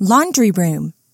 laundry room.